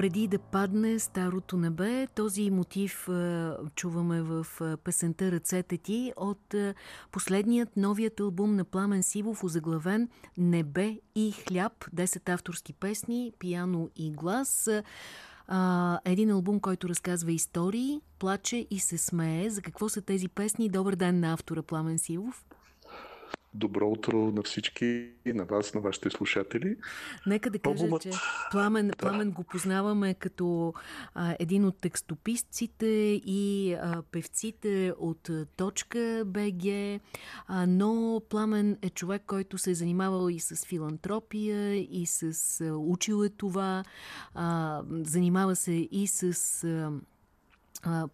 преди да падне старото небе. Този мотив чуваме в песента Ръцете ти от последният новият албум на Пламен Сивов, озаглавен Небе и хляб. 10 авторски песни, пиано и глас. един албум, който разказва истории, плаче и се смее. За какво са тези песни? Добър ден на автора Пламен Сивов. Добро утро на всички, и на вас, на вашите слушатели. Нека да кажа, Албумът... че Пламен, да. Пламен го познаваме като а, един от текстописците и а, певците от Точка БГ, а, но Пламен е човек, който се е занимавал и с филантропия, и с а, учил е това, а, занимава се и с... А,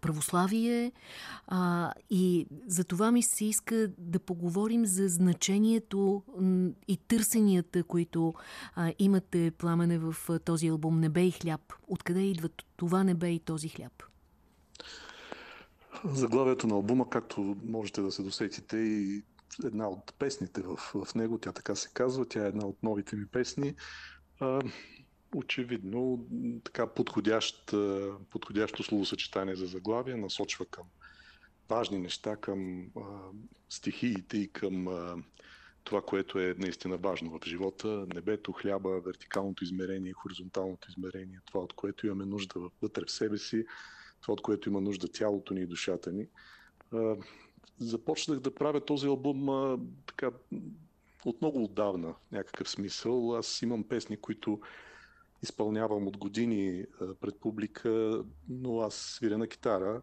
православие а, и за това ми се иска да поговорим за значението и търсенията, които а, имате пламене в този албум Небе и хляб. Откъде идва това небе и този хляб? Заглавието на албума, както можете да се досетите и една от песните в, в него, тя така се казва, тя е една от новите ми песни. А, очевидно така подходящ, подходящо словосъчетание за заглавие, насочва към важни неща, към а, стихиите и към а, това, което е наистина важно в живота. Небето, хляба, вертикалното измерение, хоризонталното измерение, това от което имаме нужда вътре в себе си, това от което има нужда тялото ни и душата ни. А, започнах да правя този албум а, така от много отдавна, някакъв смисъл. Аз имам песни, които изпълнявам от години пред публика, но аз свиря на китара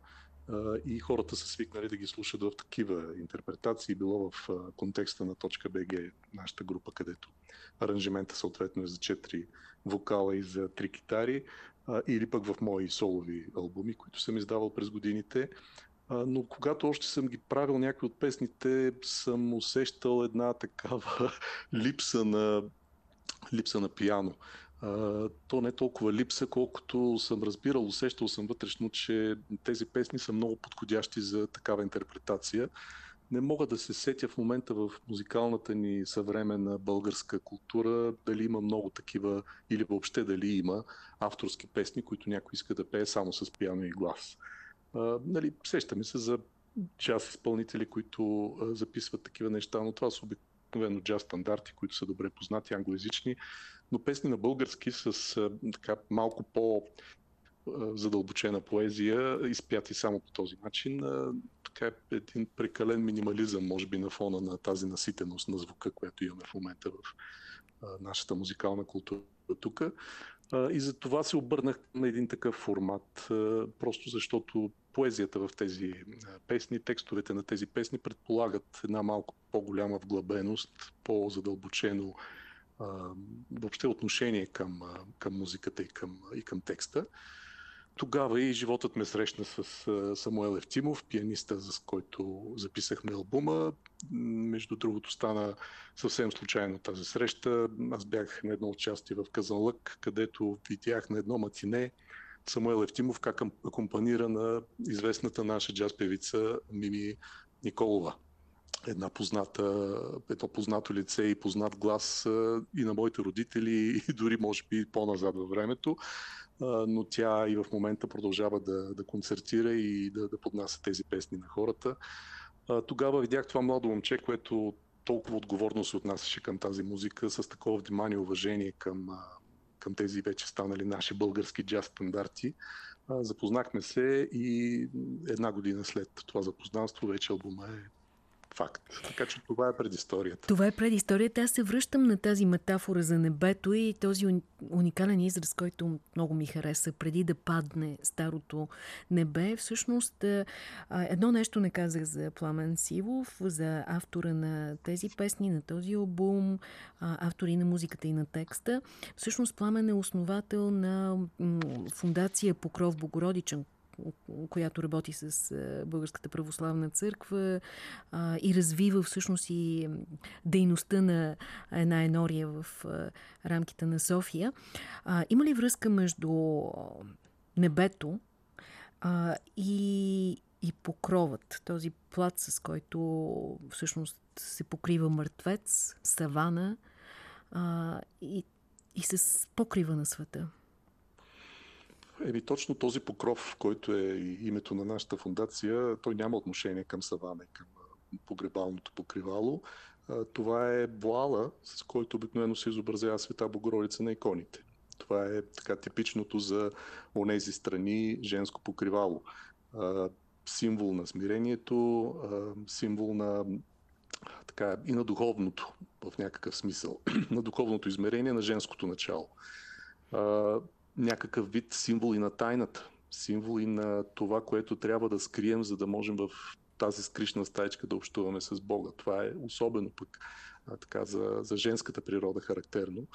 и хората са свикнали да ги слушат в такива интерпретации, било в контекста на точка БГ, нашата група, където аранжимента съответно е за 4 вокала и за 3 китари, или пък в мои солови албуми, които съм издавал през годините. Но когато още съм ги правил някои от песните, съм усещал една такава липса на липса на пияно то не е толкова липса, колкото съм разбирал, усещал съм вътрешно, че тези песни са много подходящи за такава интерпретация. Не мога да се сетя в момента в музикалната ни съвременна българска култура дали има много такива или въобще дали има авторски песни, които някой иска да пее само с пиано и глас. А, нали, сещаме се за джаз изпълнители, които а, записват такива неща, но това са обикновено джаз стандарти, които са добре познати, англоязични, но песни на български с така малко по задълбочена поезия, изпяти само по този начин. Така е един прекален минимализъм, може би, на фона на тази наситеност на звука, която имаме в момента в нашата музикална култура тук. И за това се обърнах на един такъв формат, просто защото поезията в тези песни, текстовете на тези песни предполагат една малко по-голяма вглъбеност, по-задълбочено въобще отношение към, към музиката и към, и към текста. Тогава и животът ме срещна с Самуел Евтимов, пианиста, с който записахме албума. Между другото стана съвсем случайно тази среща. Аз бях на едно участие в Казанлък, където видях на едно матине Самуел Евтимов как акомпанира на известната наша джаз певица Мими Николова една позната, едно познато лице и познат глас и на моите родители, и дори може би по-назад във времето. Но тя и в момента продължава да, да концертира и да, да поднася тези песни на хората. Тогава видях това младо момче, което толкова отговорно се отнасяше към тази музика, с такова внимание и уважение към, към тези вече станали наши български джаз стандарти. Запознахме се и една година след това запознанство вече албума е факт. Така че това е предисторията. Това е предисторията. Аз се връщам на тази метафора за небето и този уникален израз, който много ми хареса. Преди да падне старото небе, всъщност едно нещо не казах за Пламен Сивов, за автора на тези песни, на този албум, автори на музиката и на текста. Всъщност Пламен е основател на фундация Покров Богородичен, която работи с Българската православна църква и развива всъщност и дейността на една енория в а, рамките на София. Има ли връзка между небето и, и покровът, този плат, с който всъщност се покрива мъртвец, савана а, и, и с покрива на света? Еми точно този покров, който е името на нашата фундация, той няма отношение към савана, към погребалното покривало. Това е вуала, с който обикновено се изобразява света Богородица на иконите. Това е така типичното за онези страни женско покривало. Символ на смирението, символ на така, и на духовното, в някакъв смисъл, на духовното измерение на женското начало. Някакъв вид символ и на тайната, символ и на това, което трябва да скрием, за да можем в тази скришна стаечка да общуваме с Бога. Това е особено пък а, така, за, за женската природа характерно.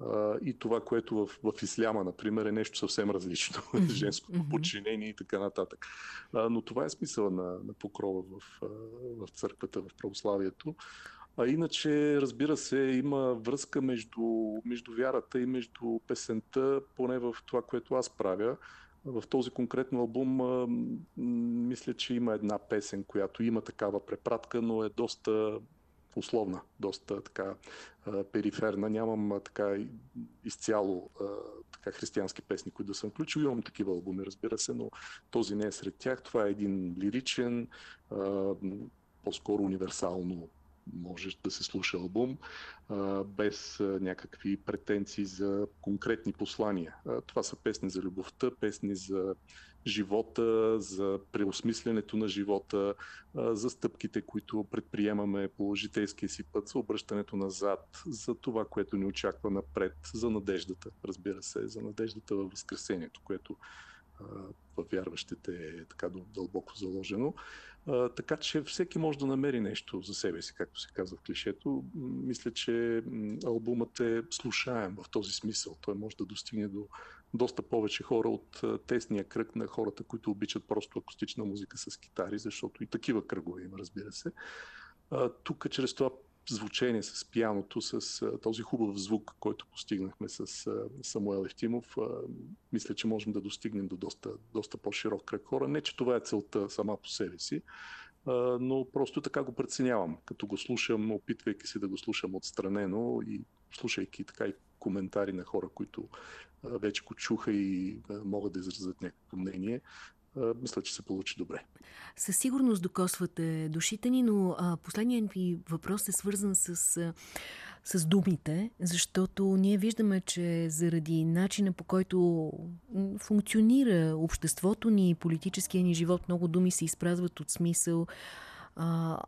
А, и това, което в, в исляма, например, е нещо съвсем различно. Mm-hmm. Женското подчинение и така нататък. А, но това е смисъла на, на покрова в, в църквата, в православието. А иначе, разбира се, има връзка между, между вярата и между песента, поне в това, което аз правя. В този конкретно албум мисля, че има една песен, която има такава препратка, но е доста условна, доста така периферна. Нямам така изцяло така християнски песни, които да съм включил. Имам такива албуми, разбира се, но този не е сред тях. Това е един лиричен, по-скоро универсално може да се слуша албум а, без а, някакви претенции за конкретни послания. А, това са песни за любовта, песни за живота, за преосмисленето на живота, а, за стъпките, които предприемаме по житейския си път, за обръщането назад, за това, което ни очаква напред, за надеждата, разбира се, за надеждата във Възкресението, което в вярващите е така дълбоко заложено. Така че всеки може да намери нещо за себе си, както се казва в клишето. Мисля, че албумът е слушаем в този смисъл. Той може да достигне до доста повече хора от тесния кръг на хората, които обичат просто акустична музика с китари, защото и такива кръгове има, разбира се. тук чрез това звучение с пияното, с а, този хубав звук, който постигнахме с а, Самуел Евтимов, а, мисля, че можем да достигнем до доста, доста по-широк кръг хора. Не, че това е целта сама по себе си, а, но просто така го преценявам. Като го слушам, опитвайки се да го слушам отстранено и слушайки така и коментари на хора, които вече го чуха и могат да изразят някакво мнение, мисля, че се получи добре. Със сигурност докосвате душите ни, но а, последният ви въпрос е свързан с... С думите, защото ние виждаме, че заради начина по който функционира обществото ни, политическия ни живот, много думи се изпразват от смисъл. А,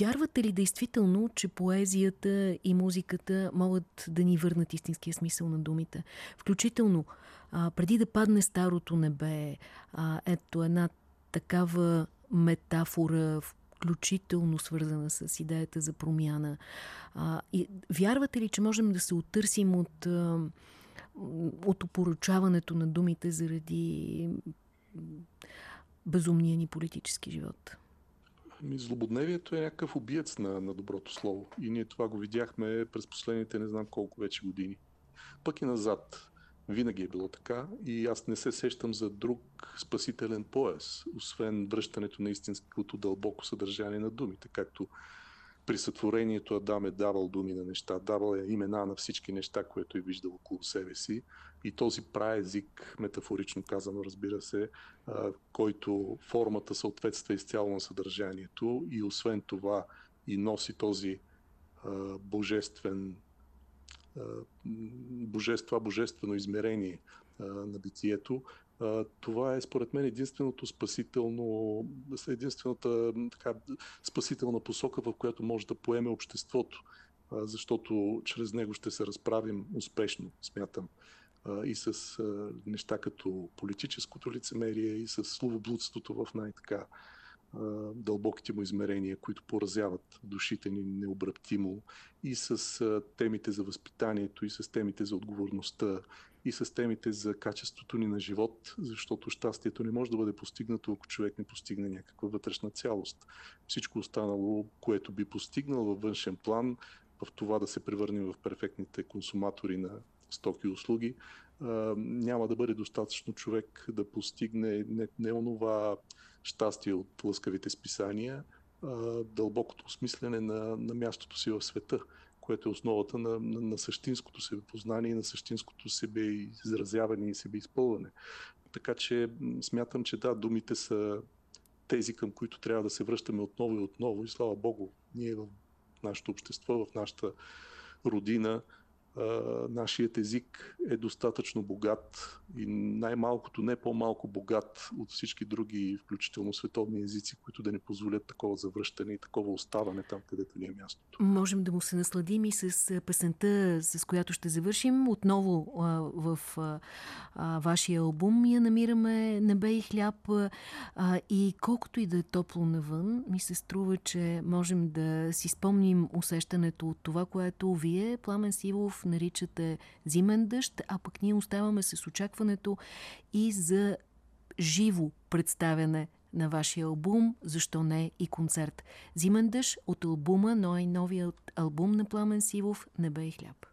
Вярвате ли действително, че поезията и музиката могат да ни върнат истинския смисъл на думите? Включително, а, преди да падне старото небе, а, ето една такава метафора, включително свързана с идеята за промяна. А, и, вярвате ли, че можем да се оттърсим от, от опоручаването на думите заради безумния ни политически живот? Ами, злободневието е някакъв убиец на, на доброто слово. И ние това го видяхме през последните не знам колко вече години. Пък и назад. Винаги е било така и аз не се сещам за друг спасителен пояс, освен връщането на истинското дълбоко съдържание на думите, както при сътворението Адам е давал думи на неща, давал е имена на всички неща, което е виждал около себе си. И този праезик, метафорично казано, разбира се, който формата съответства изцяло на съдържанието и освен това и носи този божествен божество, божествено измерение на битието, това е според мен единственото спасително, единствената така, спасителна посока, в която може да поеме обществото, защото чрез него ще се разправим успешно, смятам, и с неща като политическото лицемерие, и с словоблудството в най-така дълбоките му измерения, които поразяват душите ни необратимо. И с темите за възпитанието, и с темите за отговорността, и с темите за качеството ни на живот, защото щастието не може да бъде постигнато, ако човек не постигне някаква вътрешна цялост. Всичко останало, което би постигнал във външен план, в това да се превърнем в перфектните консуматори на стоки и услуги, няма да бъде достатъчно човек да постигне не, не онова щастие от лъскавите списания, дълбокото осмислене на, на мястото си в света, което е основата на, на, на същинското себепознание на същинското себе изразяване и себе изпълване. Така че смятам, че да, думите са тези, към които трябва да се връщаме отново и отново. И слава Богу, ние в нашето общество, в нашата родина, нашият език е достатъчно богат и най-малкото не по-малко богат от всички други, включително световни езици, които да ни позволят такова завръщане и такова оставане там, където ни е мястото. Можем да му се насладим и с песента, с която ще завършим. Отново в вашия албум я намираме Небе и хляб и колкото и да е топло навън, ми се струва, че можем да си спомним усещането от това, което вие, Пламен Сивов, наричате зимен дъжд, а пък ние оставаме с очакването и за живо представяне на вашия албум, защо не и концерт. Зимен дъжд от албума, но и новият албум на Пламен Сивов «Небе и хляб».